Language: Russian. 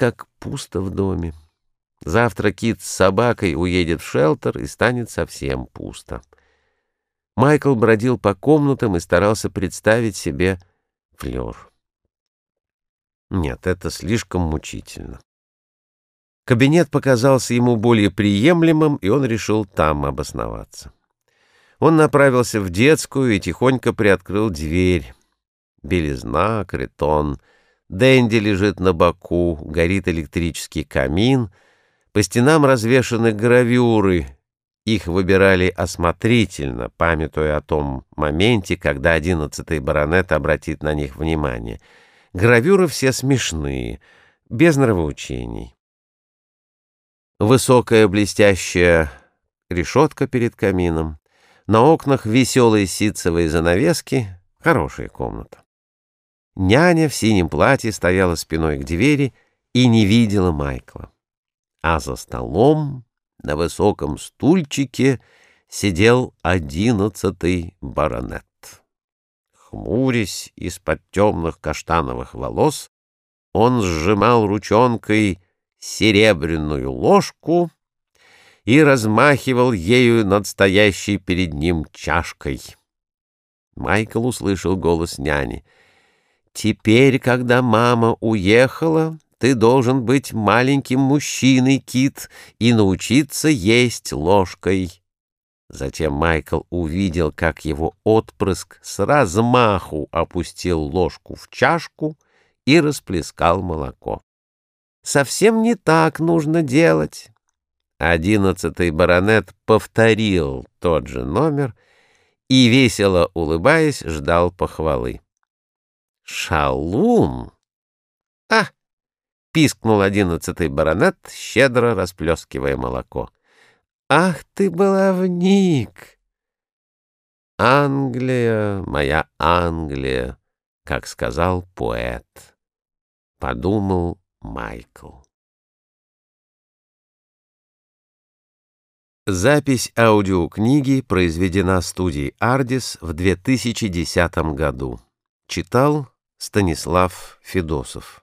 как пусто в доме. Завтра Кит с собакой уедет в шелтер, и станет совсем пусто. Майкл бродил по комнатам и старался представить себе флёр. Нет, это слишком мучительно. Кабинет показался ему более приемлемым, и он решил там обосноваться. Он направился в детскую и тихонько приоткрыл дверь. Белизна, кретон, Дэнди лежит на боку, горит электрический камин, по стенам развешаны гравюры. Их выбирали осмотрительно, памятуя о том моменте, когда одиннадцатый баронет обратит на них внимание. Гравюры все смешные, без нравоучений. Высокая блестящая решетка перед камином. На окнах веселые ситцевые занавески. Хорошая комната. Няня в синем платье стояла спиной к двери и не видела Майкла. А за столом на высоком стульчике сидел одиннадцатый баронет. Хмурясь из-под темных каштановых волос, он сжимал ручонкой серебряную ложку и размахивал ею над стоящей перед ним чашкой. Майкл услышал голос няни. «Теперь, когда мама уехала, ты должен быть маленьким мужчиной, Кит, и научиться есть ложкой». Затем Майкл увидел, как его отпрыск с размаху опустил ложку в чашку и расплескал молоко. Совсем не так нужно делать. Одиннадцатый баронет повторил тот же номер и, весело улыбаясь, ждал похвалы. «Шалун!» «А!» — пискнул одиннадцатый баронет, щедро расплескивая молоко. «Ах ты, баловник!» «Англия, моя Англия!» как сказал поэт. Подумал Майкл. Запись аудиокниги произведена студией «Ардис» в 2010 году. Читал Станислав Федосов.